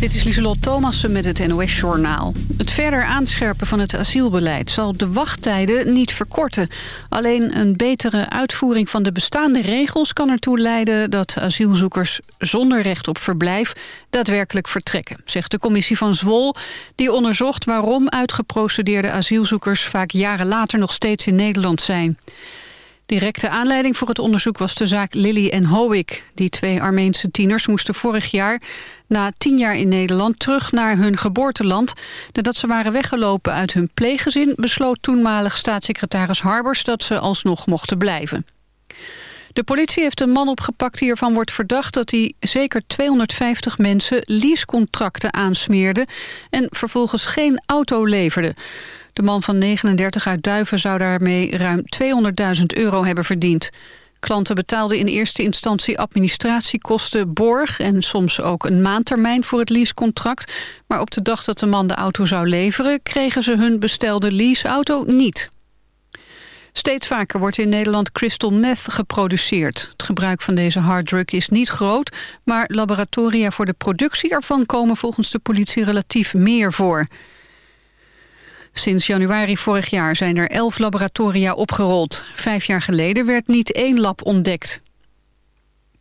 Dit is Lieselot Thomassen met het NOS-journaal. Het verder aanscherpen van het asielbeleid zal de wachttijden niet verkorten. Alleen een betere uitvoering van de bestaande regels kan ertoe leiden... dat asielzoekers zonder recht op verblijf daadwerkelijk vertrekken... zegt de commissie van Zwol, die onderzocht waarom uitgeprocedeerde asielzoekers... vaak jaren later nog steeds in Nederland zijn. Directe aanleiding voor het onderzoek was de zaak Lily en Howick. Die twee Armeense tieners moesten vorig jaar na tien jaar in Nederland terug naar hun geboorteland. Nadat ze waren weggelopen uit hun pleeggezin... besloot toenmalig staatssecretaris Harbers dat ze alsnog mochten blijven. De politie heeft een man opgepakt die ervan wordt verdacht... dat hij zeker 250 mensen leasecontracten aansmeerde... en vervolgens geen auto leverde. De man van 39 uit Duiven zou daarmee ruim 200.000 euro hebben verdiend. Klanten betaalden in eerste instantie administratiekosten, borg... en soms ook een maandtermijn voor het leasecontract. Maar op de dag dat de man de auto zou leveren... kregen ze hun bestelde leaseauto niet. Steeds vaker wordt in Nederland crystal meth geproduceerd. Het gebruik van deze harddrug is niet groot... maar laboratoria voor de productie ervan komen volgens de politie relatief meer voor... Sinds januari vorig jaar zijn er elf laboratoria opgerold. Vijf jaar geleden werd niet één lab ontdekt.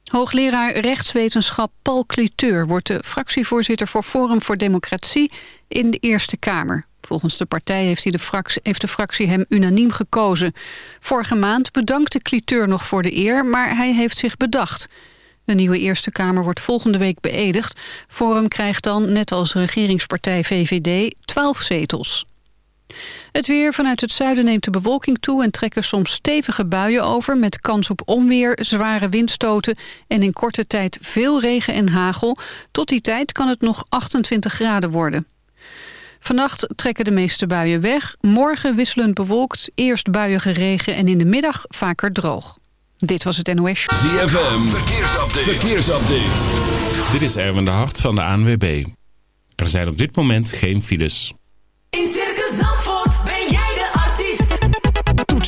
Hoogleraar rechtswetenschap Paul Cliteur wordt de fractievoorzitter voor Forum voor Democratie in de Eerste Kamer. Volgens de partij heeft, hij de, fractie, de fractie hem unaniem gekozen. Vorige maand bedankte Cliteur nog voor de eer, maar hij heeft zich bedacht. De nieuwe Eerste Kamer wordt volgende week beëdigd. Forum krijgt dan, net als regeringspartij VVD, twaalf zetels. Het weer vanuit het zuiden neemt de bewolking toe... en trekken soms stevige buien over... met kans op onweer, zware windstoten... en in korte tijd veel regen en hagel. Tot die tijd kan het nog 28 graden worden. Vannacht trekken de meeste buien weg. Morgen wisselend bewolkt, eerst buiige regen... en in de middag vaker droog. Dit was het NOS. ZFM, verkeersupdate. verkeersupdate. Dit is Erwin de Hart van de ANWB. Er zijn op dit moment geen files.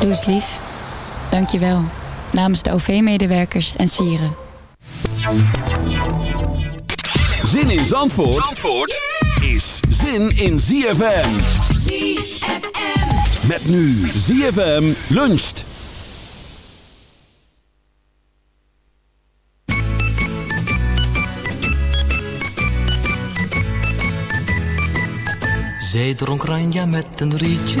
Doe eens lief. Dank je wel. Namens de OV-medewerkers en sieren. Zin in Zandvoort, Zandvoort is zin in ZFM. ZFM. Met nu ZFM luncht. Zij dronk Ranja met een rietje,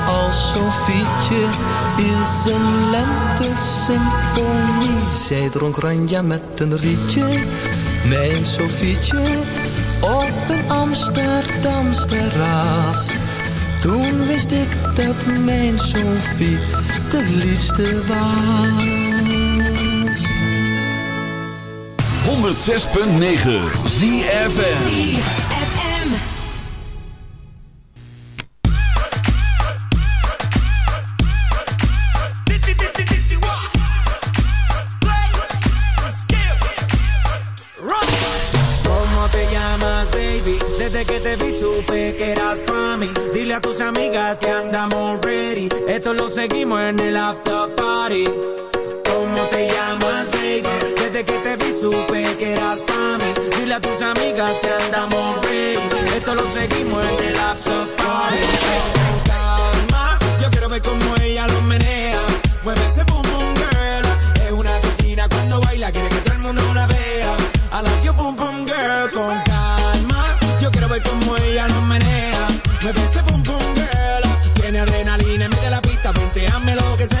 als Sofietje is een lente-symfonie. Zij dronk ranja met een rietje, mijn Sofietje, op een Amsterdams terras. Toen wist ik dat mijn Sofie de liefste was. 106.9 ZFM. Esto lo seguimos en el after party. ¿Cómo te llamas, baby? Desde que te vi supe que eras pa' mí. Dile a tus amigas que andamos ready. Esto lo seguimos en el after party. Con calma, yo quiero ver cómo ella lo menea. Mueve ese boom boom girl. Es una asesina cuando baila, quiere que todo el mundo la vea. I like your boom boom girl. Con calma, yo quiero ver cómo ella lo menea. Mueve ese boom Planteame lo que sea.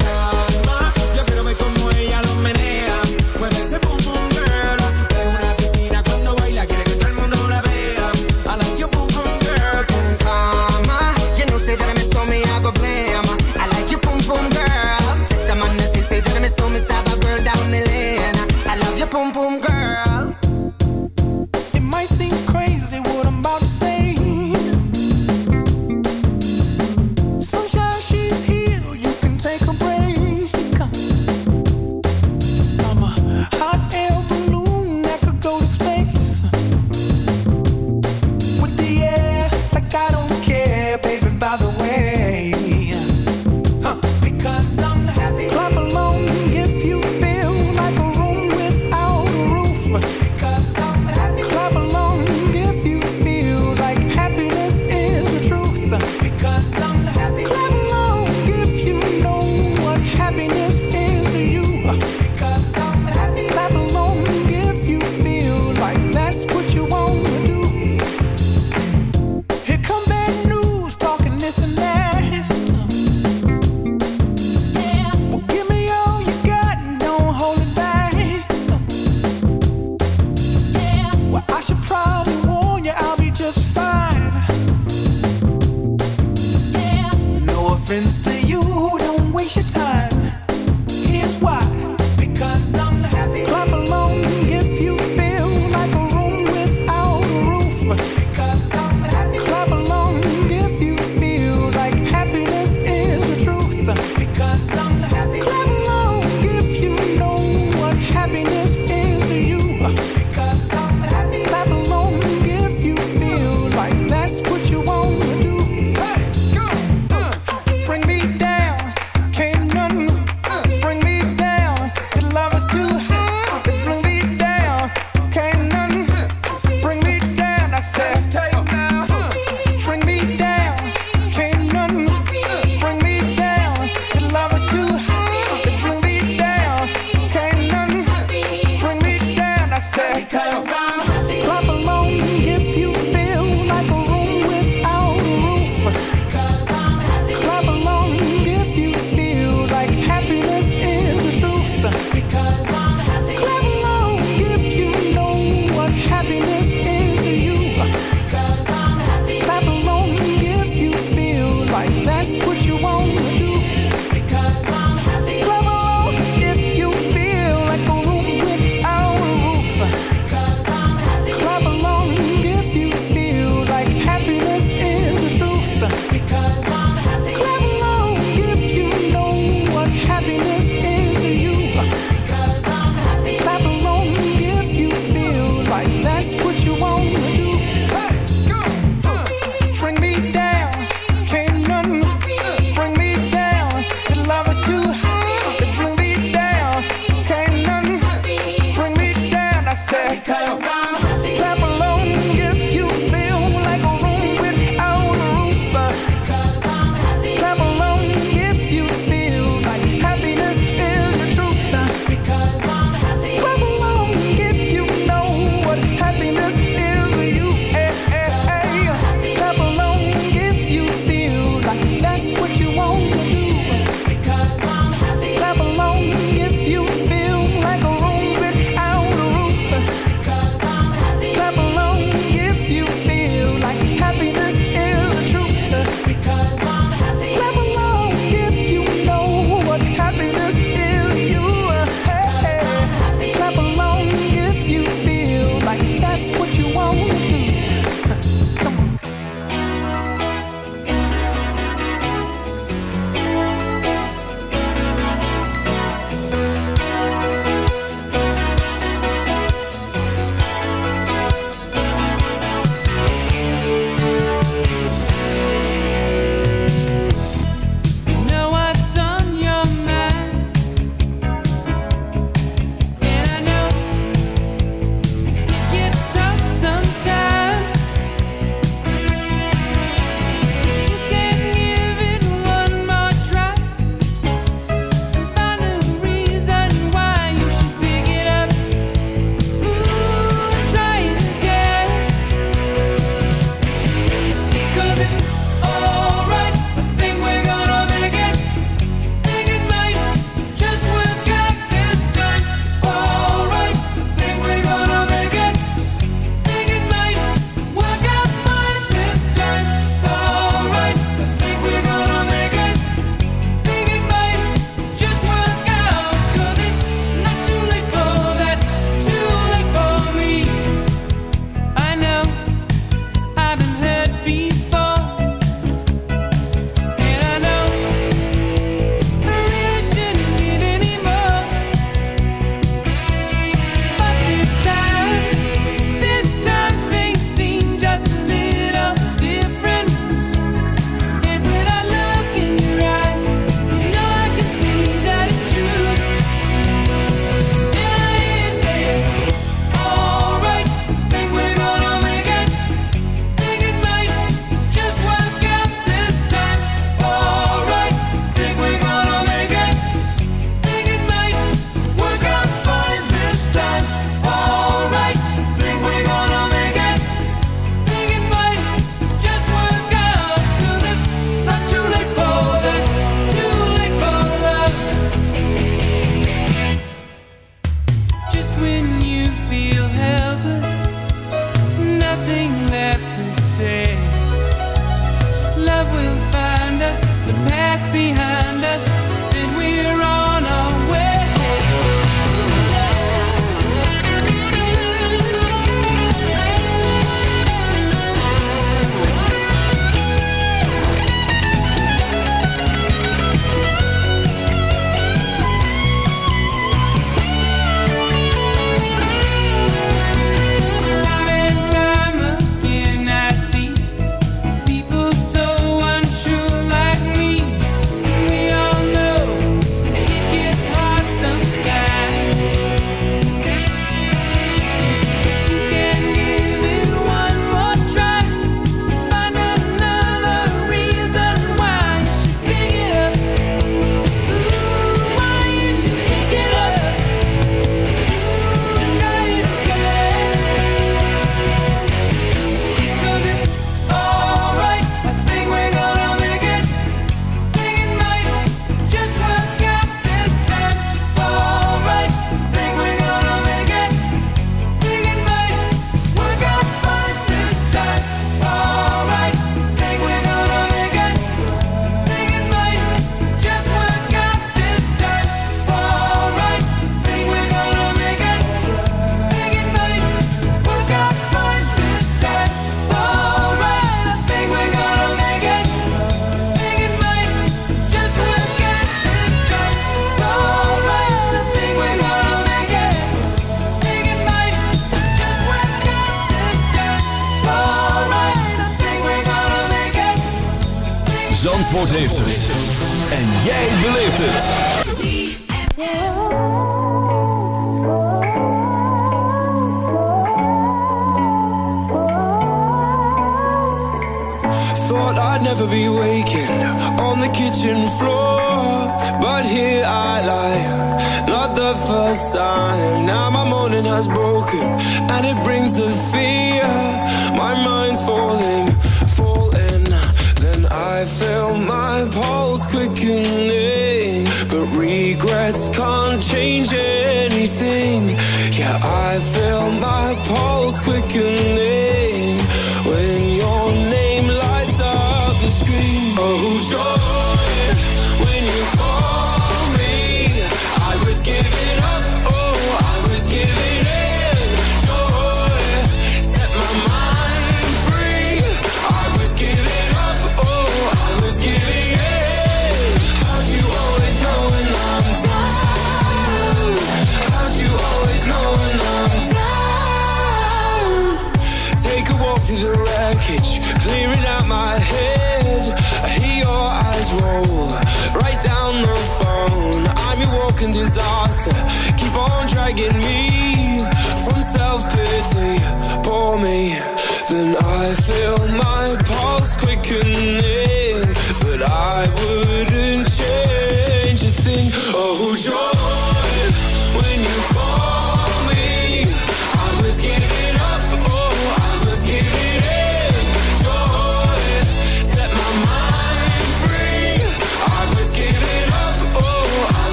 quickening, but regrets can't change anything. Yeah, I feel my pulse quickening.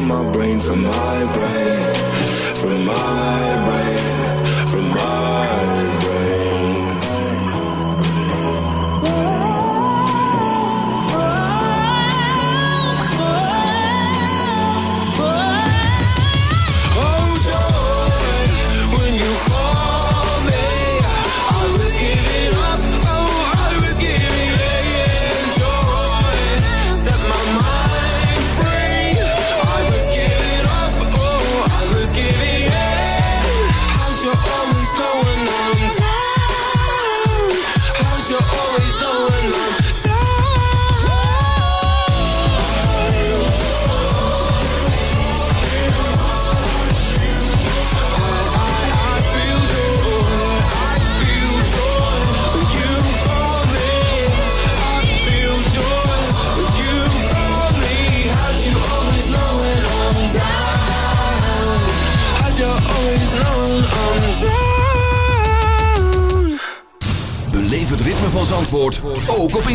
my brain from high brow.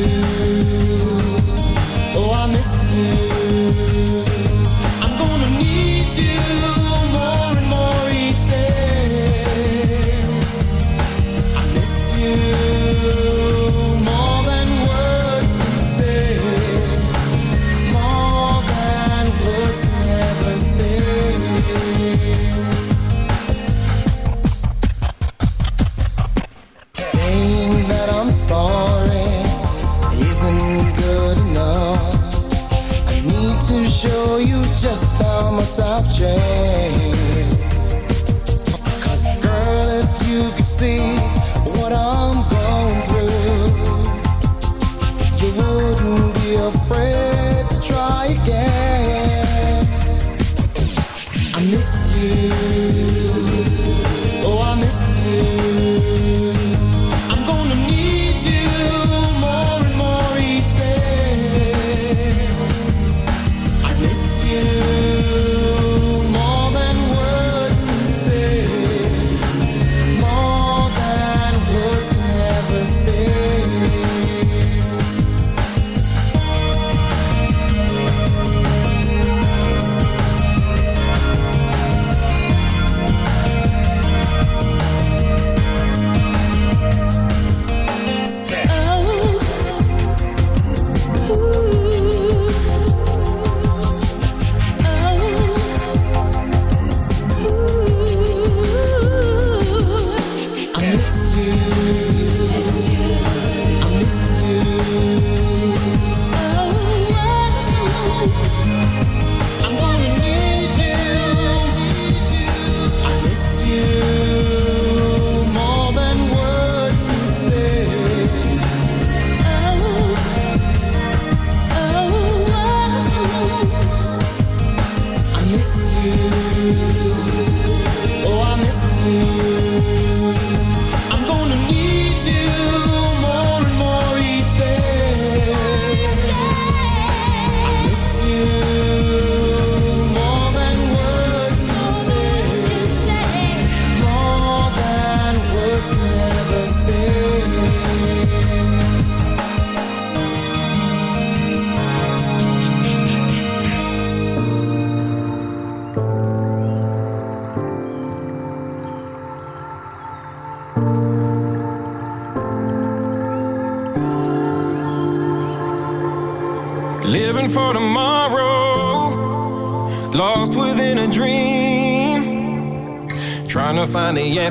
you.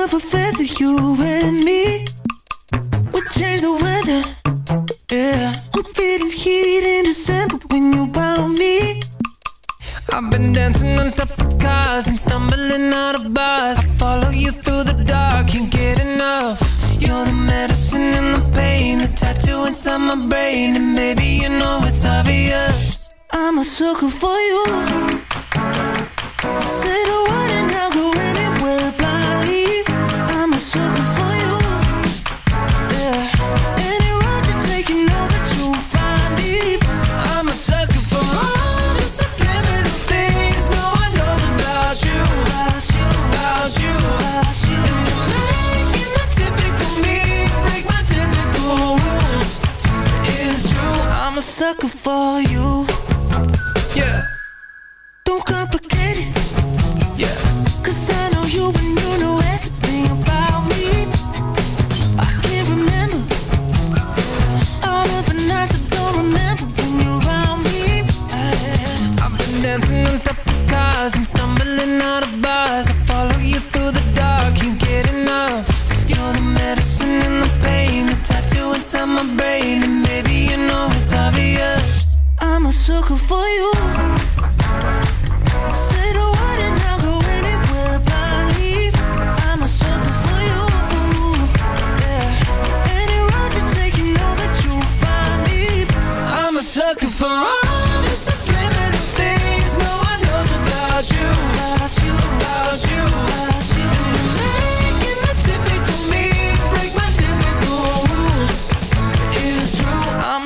beautiful thing that you and me.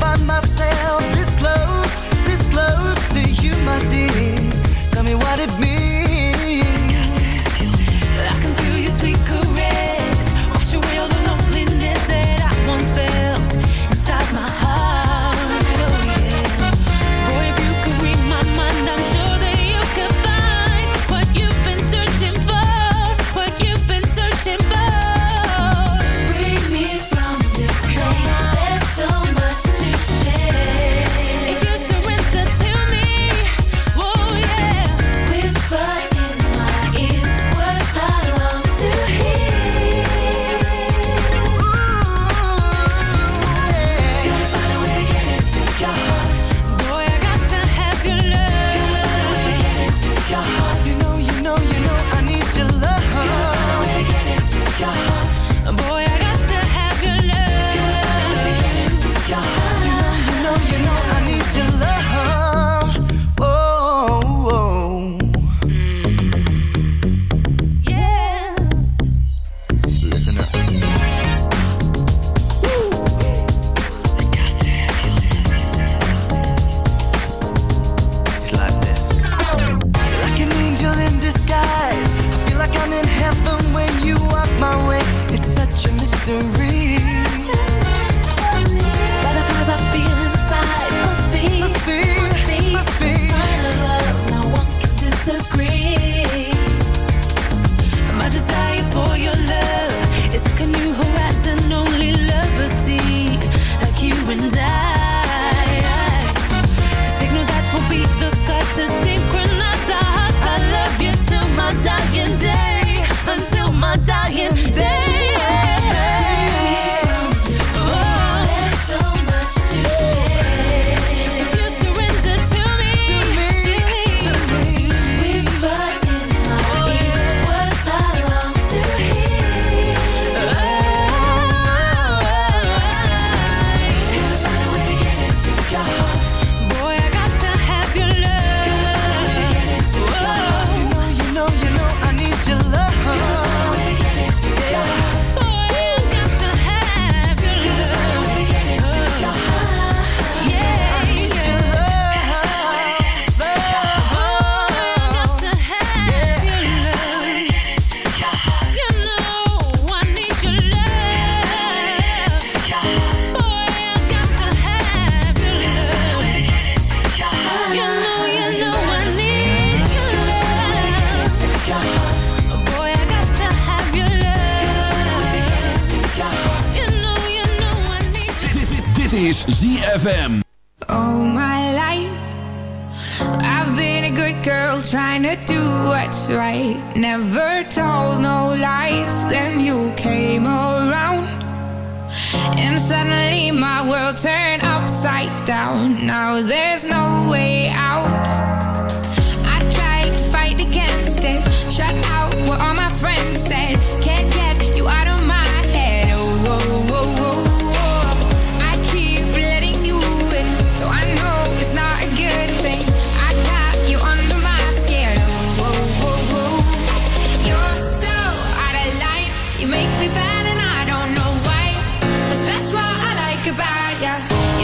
by myself.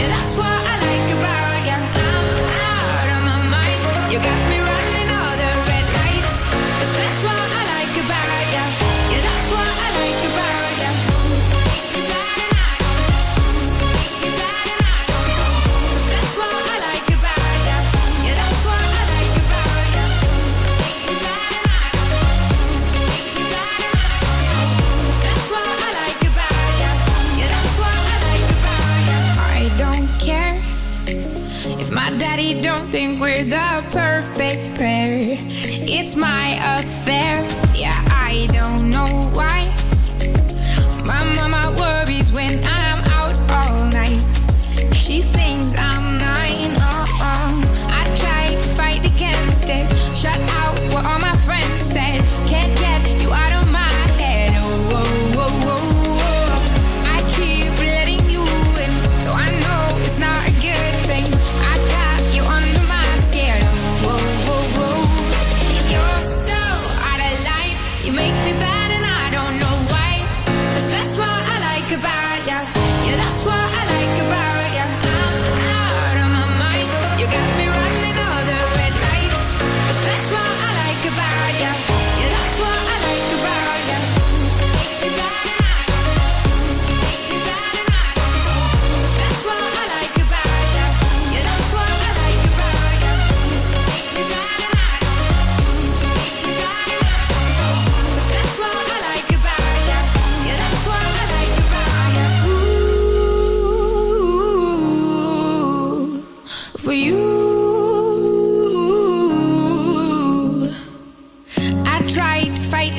that's what I like about the perfect pair. It's my.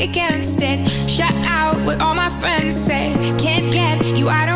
against it. Shut out what all my friends say. Can't get you out of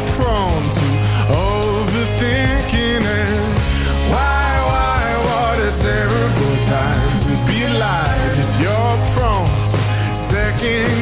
watching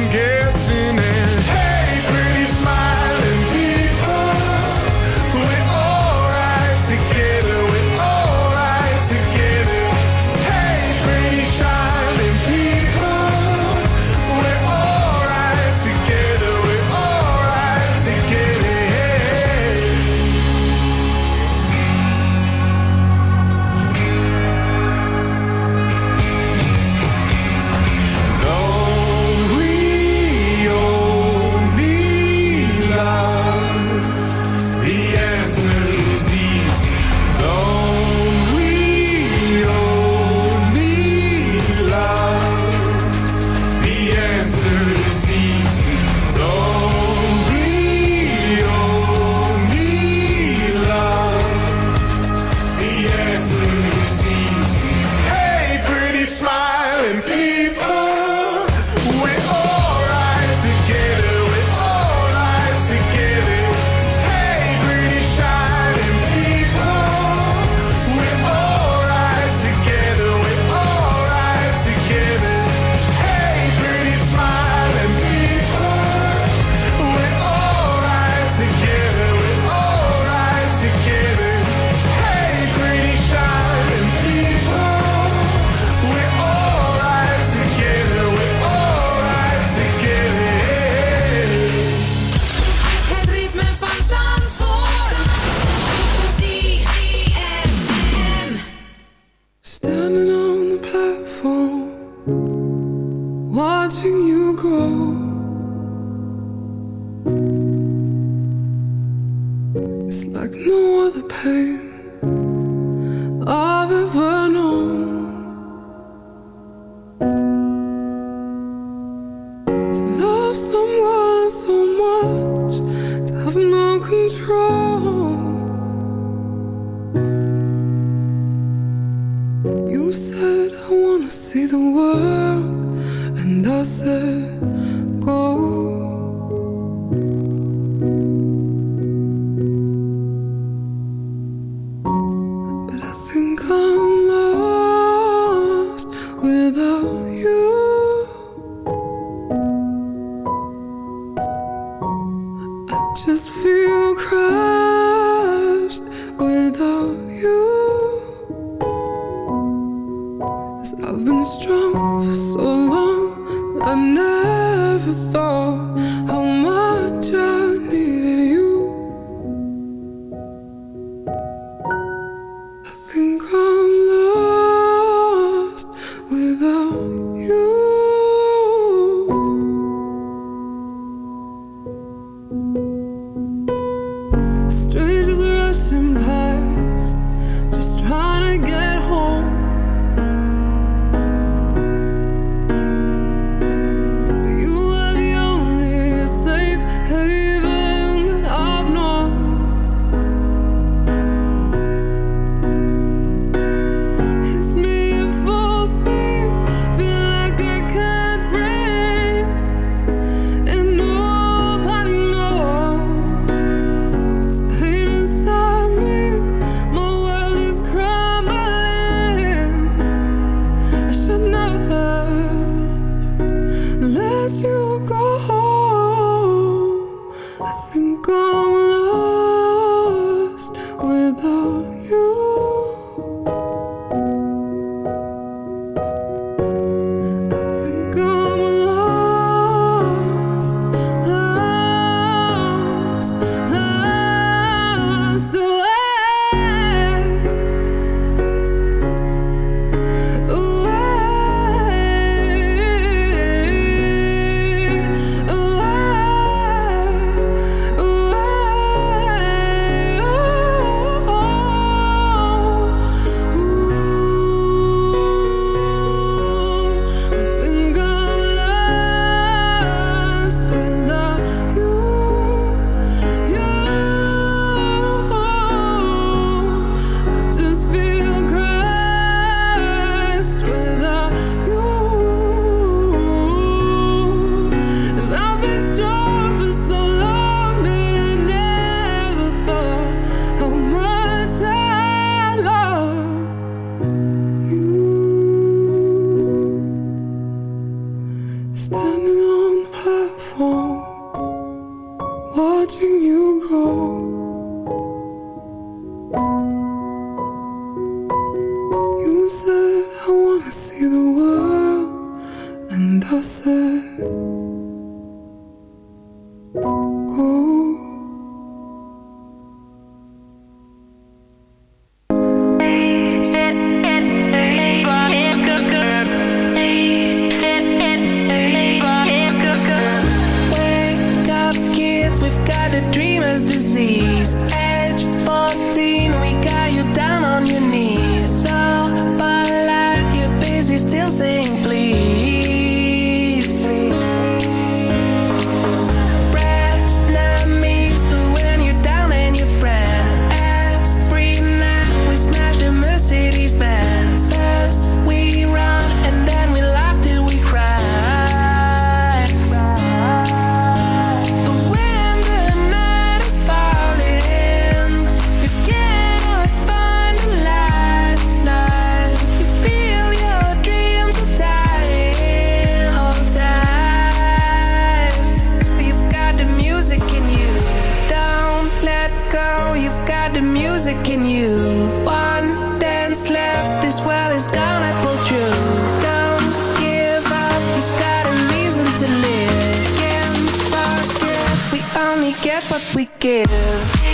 only get what we give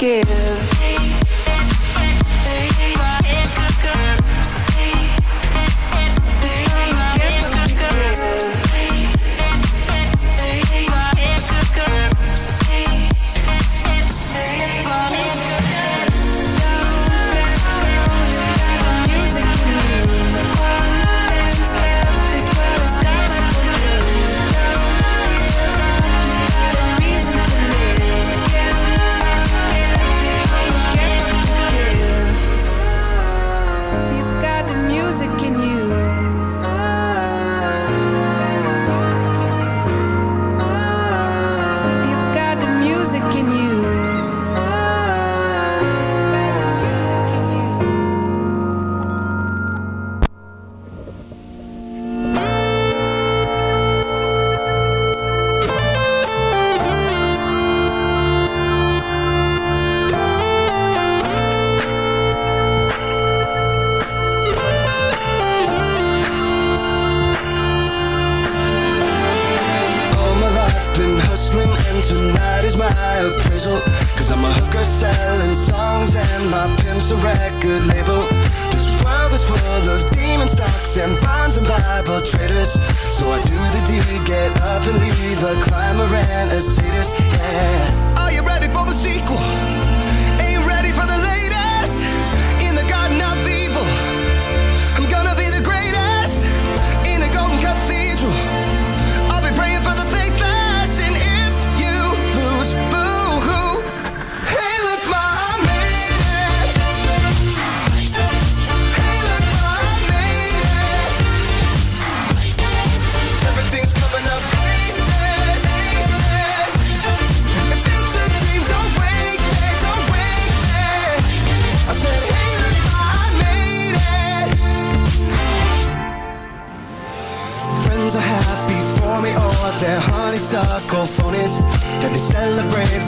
give.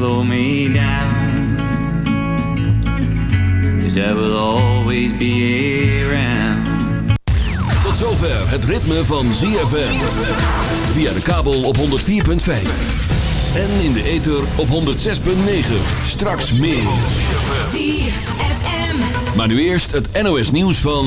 slow me down. Cause I will always be around. Tot zover het ritme van ZFM. Via de kabel op 104.5. En in de ether op 106.9. Straks meer. ZFM. Maar nu eerst het NOS nieuws van...